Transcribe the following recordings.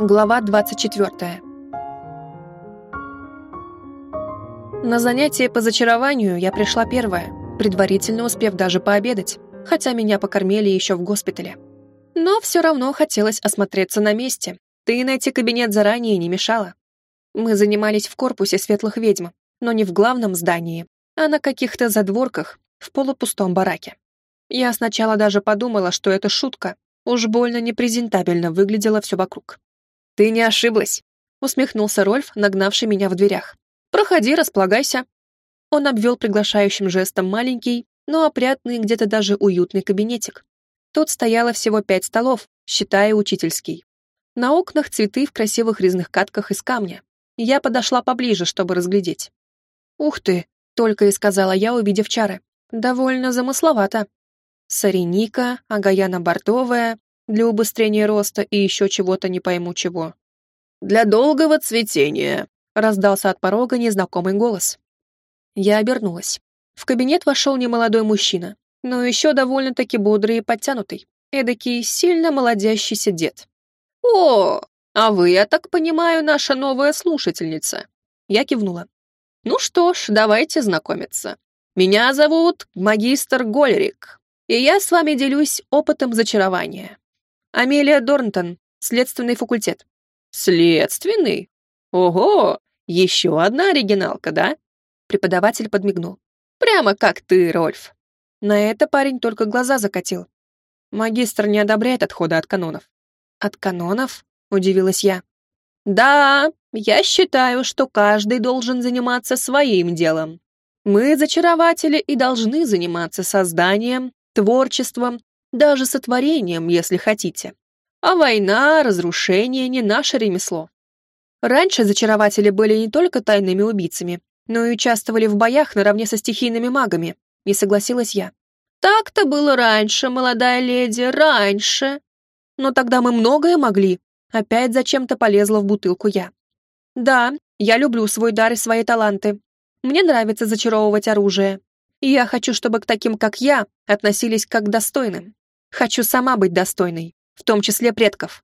Глава 24. На занятие по зачарованию я пришла первая, предварительно успев даже пообедать, хотя меня покормили еще в госпитале. Но все равно хотелось осмотреться на месте, да и найти кабинет заранее не мешало. Мы занимались в корпусе светлых ведьм, но не в главном здании, а на каких-то задворках в полупустом бараке. Я сначала даже подумала, что это шутка, уж больно непрезентабельно выглядело все вокруг. «Ты не ошиблась», — усмехнулся Рольф, нагнавший меня в дверях. «Проходи, располагайся». Он обвел приглашающим жестом маленький, но опрятный, где-то даже уютный кабинетик. Тут стояло всего пять столов, считая учительский. На окнах цветы в красивых резных катках из камня. Я подошла поближе, чтобы разглядеть. «Ух ты!» — только и сказала я, увидев чары. «Довольно замысловато. Сареника, агаяна бордовая, для убыстрения роста и еще чего-то не пойму чего. «Для долгого цветения», — раздался от порога незнакомый голос. Я обернулась. В кабинет вошел немолодой мужчина, но еще довольно-таки бодрый и подтянутый, эдакий сильно молодящийся дед. «О, а вы, я так понимаю, наша новая слушательница?» Я кивнула. «Ну что ж, давайте знакомиться. Меня зовут магистр Гольрик, и я с вами делюсь опытом зачарования. Амелия Дорнтон, следственный факультет. Следственный? Ого, еще одна оригиналка, да? Преподаватель подмигнул. Прямо как ты, Рольф. На это парень только глаза закатил. Магистр не одобряет отхода от канонов. От канонов? Удивилась я. Да, я считаю, что каждый должен заниматься своим делом. Мы, зачарователи, и должны заниматься созданием, творчеством даже сотворением, если хотите. А война, разрушение не наше ремесло. Раньше зачарователи были не только тайными убийцами, но и участвовали в боях наравне со стихийными магами, не согласилась я. Так-то было раньше, молодая леди, раньше. Но тогда мы многое могли. Опять зачем-то полезла в бутылку я. Да, я люблю свой дар и свои таланты. Мне нравится зачаровывать оружие. И я хочу, чтобы к таким, как я, относились как к достойным. Хочу сама быть достойной, в том числе предков.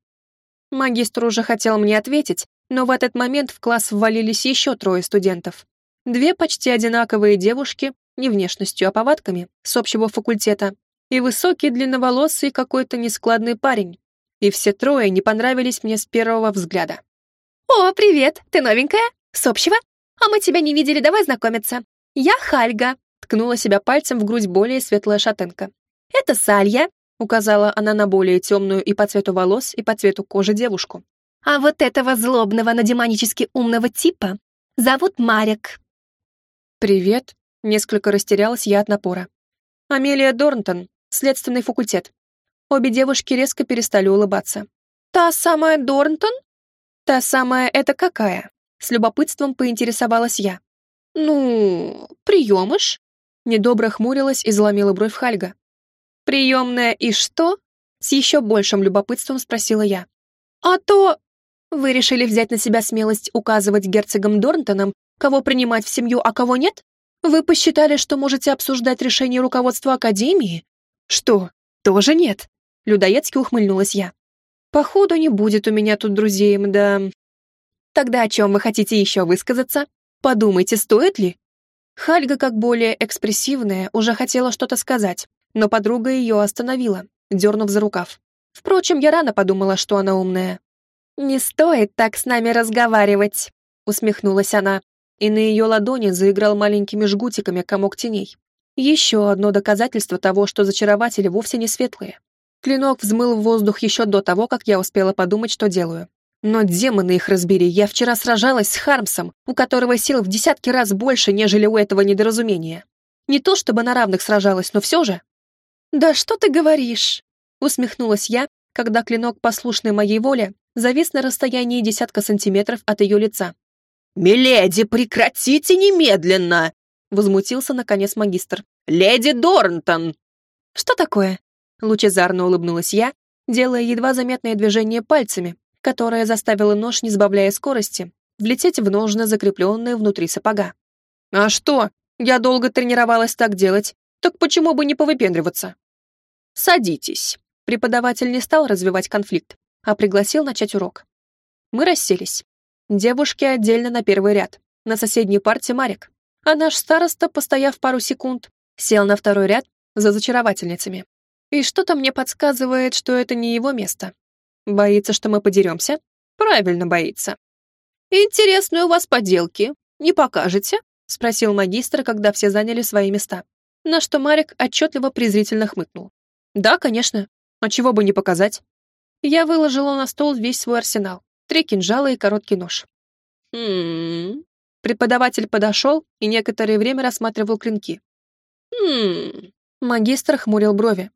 Магистр уже хотел мне ответить, но в этот момент в класс ввалились еще трое студентов. Две почти одинаковые девушки, не внешностью, а повадками, с общего факультета, и высокий длинноволосый какой-то нескладный парень. И все трое не понравились мне с первого взгляда. «О, привет! Ты новенькая? С общего? А мы тебя не видели, давай знакомиться. Я Хальга», ткнула себя пальцем в грудь более светлая шатенка. «Это Салья, указала она на более темную и по цвету волос, и по цвету кожи девушку. «А вот этого злобного, но демонически умного типа зовут Марек». «Привет», — несколько растерялась я от напора. «Амелия Дорнтон, следственный факультет». Обе девушки резко перестали улыбаться. «Та самая Дорнтон?» «Та самая это какая?» С любопытством поинтересовалась я. «Ну, приемыш?» Недобро хмурилась и заломила бровь Хальга. «Приемная и что?» С еще большим любопытством спросила я. «А то...» «Вы решили взять на себя смелость указывать герцогам Дорнтонам, кого принимать в семью, а кого нет? Вы посчитали, что можете обсуждать решение руководства Академии? Что, тоже нет?» Людоедски ухмыльнулась я. «Походу, не будет у меня тут друзей, да...» «Тогда о чем вы хотите еще высказаться? Подумайте, стоит ли?» Хальга, как более экспрессивная, уже хотела что-то сказать, но подруга ее остановила, дернув за рукав. Впрочем, я рано подумала, что она умная. «Не стоит так с нами разговаривать», — усмехнулась она, и на ее ладони заиграл маленькими жгутиками комок теней. Еще одно доказательство того, что зачарователи вовсе не светлые. Клинок взмыл в воздух еще до того, как я успела подумать, что делаю. Но демоны их разбери, я вчера сражалась с Хармсом, у которого сил в десятки раз больше, нежели у этого недоразумения. Не то чтобы на равных сражалась, но все же. «Да что ты говоришь?» Усмехнулась я, когда клинок, послушный моей воле, завис на расстоянии десятка сантиметров от ее лица. «Миледи, прекратите немедленно!» Возмутился, наконец, магистр. «Леди Дорнтон!» «Что такое?» Лучезарно улыбнулась я, делая едва заметное движение пальцами, которое заставило нож, не сбавляя скорости, влететь в ножны, закрепленные внутри сапога. «А что? Я долго тренировалась так делать, так почему бы не повыпендриваться?» «Садитесь». Преподаватель не стал развивать конфликт, а пригласил начать урок. Мы расселись. Девушки отдельно на первый ряд. На соседней парте Марик. А наш староста, постояв пару секунд, сел на второй ряд за зачаровательницами. И что-то мне подсказывает, что это не его место. Боится, что мы подеремся? Правильно боится. «Интересные у вас поделки. Не покажете?» — спросил магистр, когда все заняли свои места. На что Марик отчетливо презрительно хмыкнул. «Да, конечно. А чего бы не показать?» Я выложила на стол весь свой арсенал. Три кинжала и короткий нож. «Хм...» Преподаватель подошел и некоторое время рассматривал клинки. «Хм...» Магистр хмурил брови.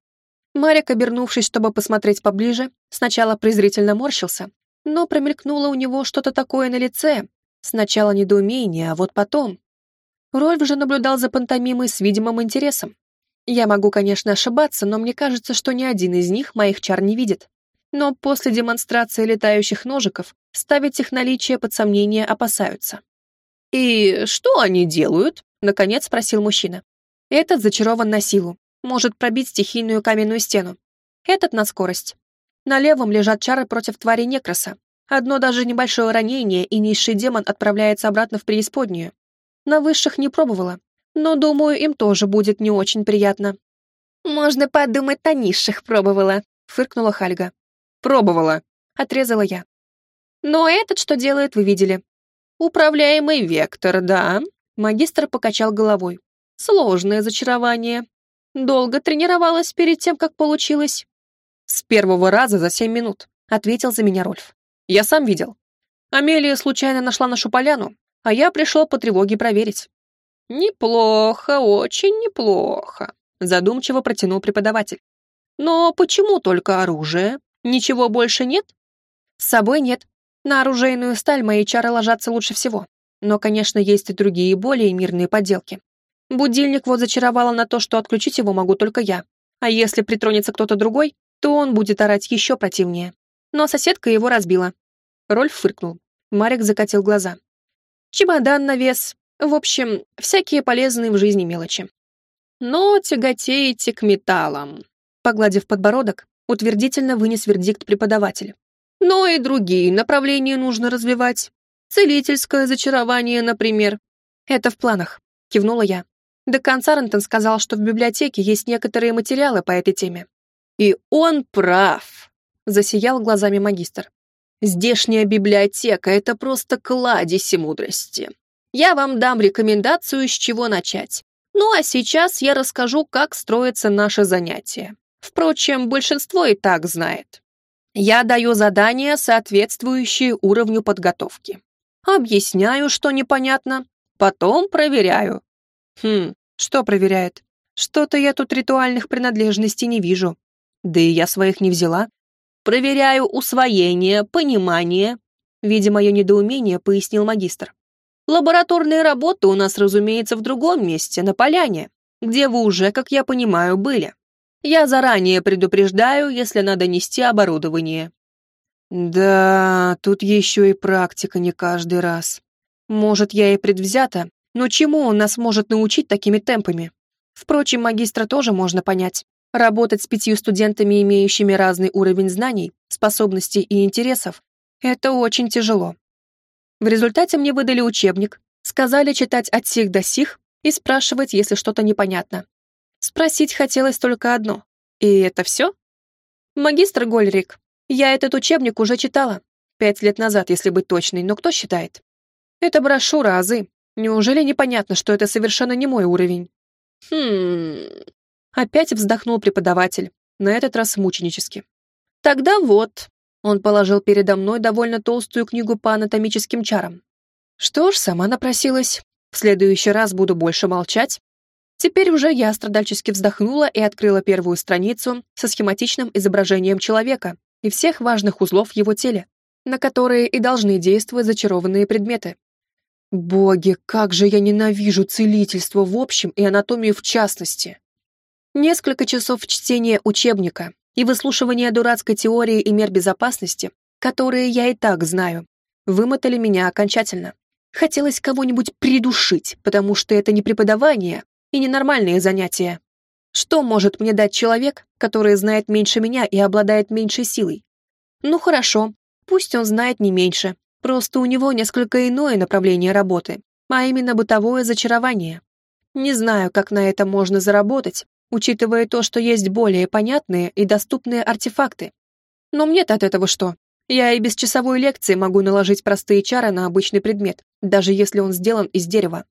Марик, обернувшись, чтобы посмотреть поближе, сначала презрительно морщился, но промелькнуло у него что-то такое на лице. Сначала недоумение, а вот потом... Рольф же наблюдал за пантомимой с видимым интересом. Я могу, конечно, ошибаться, но мне кажется, что ни один из них моих чар не видит. Но после демонстрации летающих ножиков ставить их наличие под сомнение опасаются. «И что они делают?» — наконец спросил мужчина. «Этот зачарован на силу, может пробить стихийную каменную стену. Этот на скорость. На левом лежат чары против твари Некроса. Одно даже небольшое ранение, и низший демон отправляется обратно в преисподнюю. На высших не пробовала, но, думаю, им тоже будет не очень приятно». «Можно подумать, на низших пробовала», — фыркнула Хальга. «Пробовала», — отрезала я. «Но этот что делает, вы видели. «Управляемый вектор, да?» Магистр покачал головой. «Сложное зачарование. Долго тренировалась перед тем, как получилось?» «С первого раза за семь минут», — ответил за меня Рольф. «Я сам видел. Амелия случайно нашла нашу поляну, а я пришел по тревоге проверить». «Неплохо, очень неплохо», — задумчиво протянул преподаватель. «Но почему только оружие? Ничего больше нет?» «С собой нет. На оружейную сталь мои чары ложатся лучше всего. Но, конечно, есть и другие более мирные подделки. Будильник вот зачаровала на то, что отключить его могу только я. А если притронется кто-то другой, то он будет орать еще противнее. Но соседка его разбила. Рольф фыркнул. Марик закатил глаза. Чемодан на вес. В общем, всякие полезные в жизни мелочи. Но тяготеете к металлам. Погладив подбородок, утвердительно вынес вердикт преподаватель. Но и другие направления нужно развивать. Целительское зачарование, например. Это в планах, кивнула я. Декан Сарентон сказал, что в библиотеке есть некоторые материалы по этой теме. И он прав, засиял глазами магистр. Здешняя библиотека — это просто кладезь мудрости. Я вам дам рекомендацию, с чего начать. Ну а сейчас я расскажу, как строится наше занятие. Впрочем, большинство и так знает. Я даю задания, соответствующие уровню подготовки. Объясняю, что непонятно, потом проверяю. Хм, что проверяет? Что-то я тут ритуальных принадлежностей не вижу. Да и я своих не взяла. Проверяю усвоение, понимание. Видя мое недоумение, пояснил магистр. Лабораторные работы у нас, разумеется, в другом месте, на поляне, где вы уже, как я понимаю, были. Я заранее предупреждаю, если надо нести оборудование». «Да, тут еще и практика не каждый раз. Может, я и предвзята, но чему он нас может научить такими темпами? Впрочем, магистра тоже можно понять. Работать с пятью студентами, имеющими разный уровень знаний, способностей и интересов, это очень тяжело. В результате мне выдали учебник, сказали читать от сих до сих и спрашивать, если что-то непонятно. Спросить хотелось только одно. И это все? Магистр Гольрик, я этот учебник уже читала. Пять лет назад, если быть точной, но кто считает? Это брошюра азы. Неужели непонятно, что это совершенно не мой уровень? Хм... Опять вздохнул преподаватель, на этот раз мученически. Тогда вот. Он положил передо мной довольно толстую книгу по анатомическим чарам. Что ж, сама напросилась. В следующий раз буду больше молчать Теперь уже я страдальчески вздохнула и открыла первую страницу со схематичным изображением человека и всех важных узлов его теле, на которые и должны действовать зачарованные предметы. Боги, как же я ненавижу целительство в общем и анатомию в частности. Несколько часов чтения учебника и выслушивания дурацкой теории и мер безопасности, которые я и так знаю, вымотали меня окончательно. Хотелось кого-нибудь придушить, потому что это не преподавание, и ненормальные занятия. Что может мне дать человек, который знает меньше меня и обладает меньшей силой? Ну хорошо, Пусть он знает не меньше, просто у него несколько иное направление работы, а именно бытовое зачарование. Не знаю, как на этом можно заработать, учитывая то, что есть более понятные и доступные артефакты. Но мне-то от этого что? Я и без часовой лекции могу наложить простые чары на обычный предмет, даже если он сделан из дерева.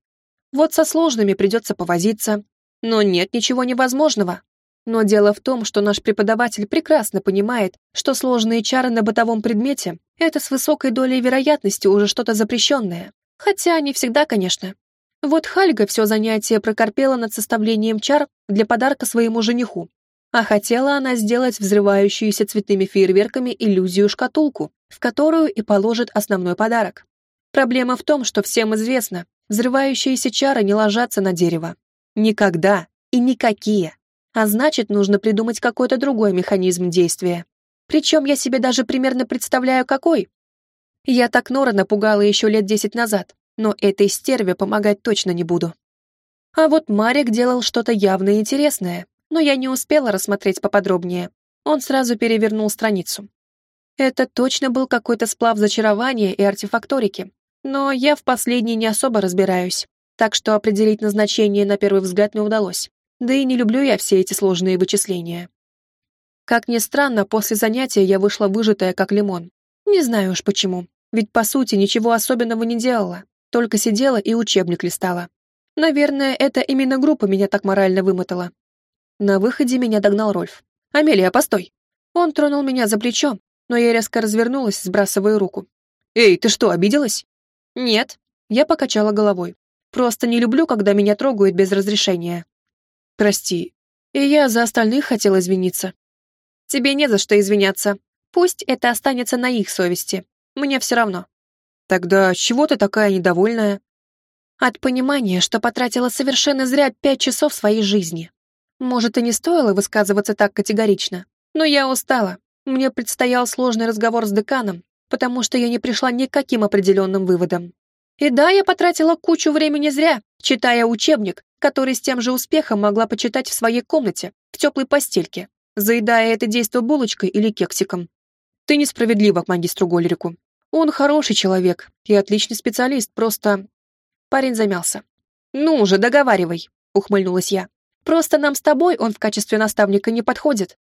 Вот со сложными придется повозиться. Но нет ничего невозможного. Но дело в том, что наш преподаватель прекрасно понимает, что сложные чары на бытовом предмете — это с высокой долей вероятности уже что-то запрещенное. Хотя не всегда, конечно. Вот Хальга все занятие прокорпела над составлением чар для подарка своему жениху. А хотела она сделать взрывающуюся цветными фейерверками иллюзию-шкатулку, в которую и положит основной подарок. Проблема в том, что всем известно, взрывающиеся чары не ложатся на дерево. Никогда и никакие а значит, нужно придумать какой-то другой механизм действия. Причем я себе даже примерно представляю, какой. Я так Нора напугала еще лет десять назад, но этой стерве помогать точно не буду. А вот Марик делал что-то явно интересное, но я не успела рассмотреть поподробнее. Он сразу перевернул страницу. Это точно был какой-то сплав зачарования и артефакторики, но я в последней не особо разбираюсь, так что определить назначение на первый взгляд не удалось. Да и не люблю я все эти сложные вычисления. Как ни странно, после занятия я вышла выжатая, как лимон. Не знаю уж почему, ведь по сути ничего особенного не делала, только сидела и учебник листала. Наверное, это именно группа меня так морально вымотала. На выходе меня догнал Рольф. «Амелия, постой!» Он тронул меня за плечо, но я резко развернулась, сбрасывая руку. «Эй, ты что, обиделась?» «Нет». Я покачала головой. «Просто не люблю, когда меня трогают без разрешения». Прости. И я за остальных хотел извиниться. Тебе не за что извиняться. Пусть это останется на их совести. Мне все равно. Тогда чего ты такая недовольная? От понимания, что потратила совершенно зря пять часов своей жизни. Может, и не стоило высказываться так категорично, но я устала. Мне предстоял сложный разговор с деканом, потому что я не пришла ни к каким определенным выводам. И да, я потратила кучу времени зря, читая учебник, который с тем же успехом могла почитать в своей комнате, в теплой постельке, заедая это действо булочкой или кексиком. Ты несправедлива к магистру Голерику. Он хороший человек и отличный специалист, просто... Парень замялся. «Ну уже, договаривай», — ухмыльнулась я. «Просто нам с тобой он в качестве наставника не подходит.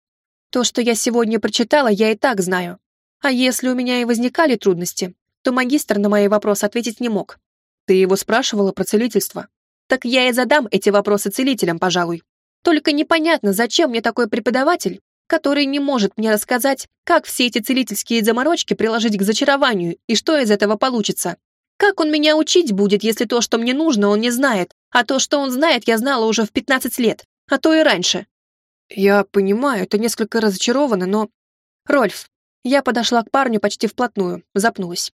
То, что я сегодня прочитала, я и так знаю. А если у меня и возникали трудности, то магистр на мои вопросы ответить не мог. Ты его спрашивала про целительство? Так я и задам эти вопросы целителям, пожалуй. Только непонятно, зачем мне такой преподаватель, который не может мне рассказать, как все эти целительские заморочки приложить к зачарованию и что из этого получится. Как он меня учить будет, если то, что мне нужно, он не знает, а то, что он знает, я знала уже в 15 лет, а то и раньше. Я понимаю, это несколько разочаровано, но... Рольф, я подошла к парню почти вплотную, запнулась.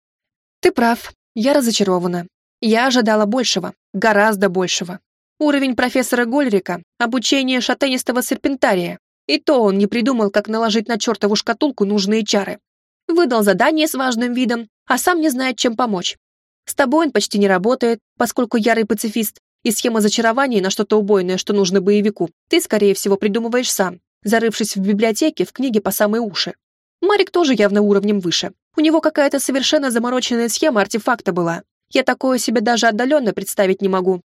Ты прав, я разочарована. Я ожидала большего, гораздо большего. Уровень профессора Гольрика, обучение шатенистого серпентария. И то он не придумал, как наложить на чертову шкатулку нужные чары. Выдал задание с важным видом, а сам не знает, чем помочь. С тобой он почти не работает, поскольку ярый пацифист, и схема зачарования на что-то убойное, что нужно боевику, ты, скорее всего, придумываешь сам, зарывшись в библиотеке в книге по самые уши. Марик тоже явно уровнем выше. У него какая-то совершенно замороченная схема артефакта была, я такое себе даже отдаленно представить не могу.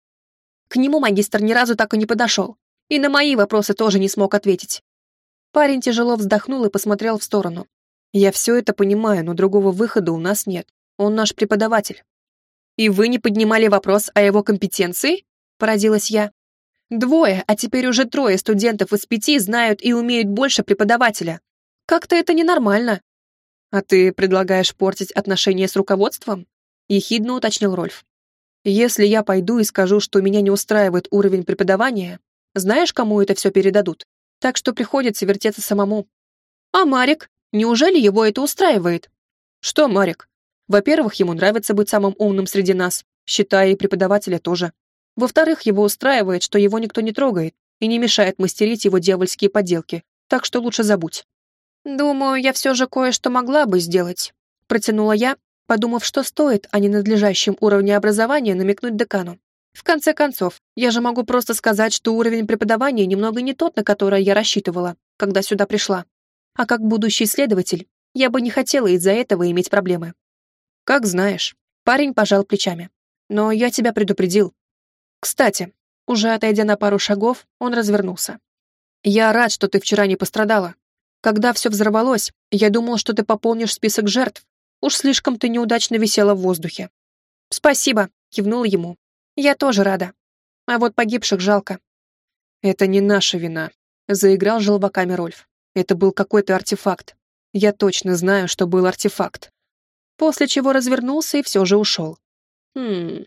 К нему магистр ни разу так и не подошел. И на мои вопросы тоже не смог ответить. Парень тяжело вздохнул и посмотрел в сторону. Я все это понимаю, но другого выхода у нас нет. Он наш преподаватель. И вы не поднимали вопрос о его компетенции? Поразилась я. Двое, а теперь уже трое студентов из пяти знают и умеют больше преподавателя. Как-то это ненормально. А ты предлагаешь портить отношения с руководством? ехидно уточнил Рольф. «Если я пойду и скажу, что меня не устраивает уровень преподавания, знаешь, кому это все передадут? Так что приходится вертеться самому». «А Марик? Неужели его это устраивает?» «Что Марик? Во-первых, ему нравится быть самым умным среди нас, считая и преподавателя тоже. Во-вторых, его устраивает, что его никто не трогает и не мешает мастерить его дьявольские поделки, так что лучше забудь». «Думаю, я все же кое-что могла бы сделать», протянула я, подумав, что стоит о ненадлежащем уровне образования намекнуть декану. В конце концов, я же могу просто сказать, что уровень преподавания немного не тот, на который я рассчитывала, когда сюда пришла. А как будущий следователь, Я бы не хотела из-за этого иметь проблемы. Как знаешь. Парень пожал плечами. Но я тебя предупредил. Кстати, уже отойдя на пару шагов, он развернулся. Я рад, что ты вчера не пострадала. Когда все взорвалось, я думал, что ты пополнишь список жертв. Уж слишком ты неудачно висела в воздухе. Спасибо, кивнула ему. Я тоже рада. А вот погибших жалко. Это не наша вина, заиграл желваками Рольф. Это был какой-то артефакт. Я точно знаю, что был артефакт. После чего развернулся и все же ушел. Хм,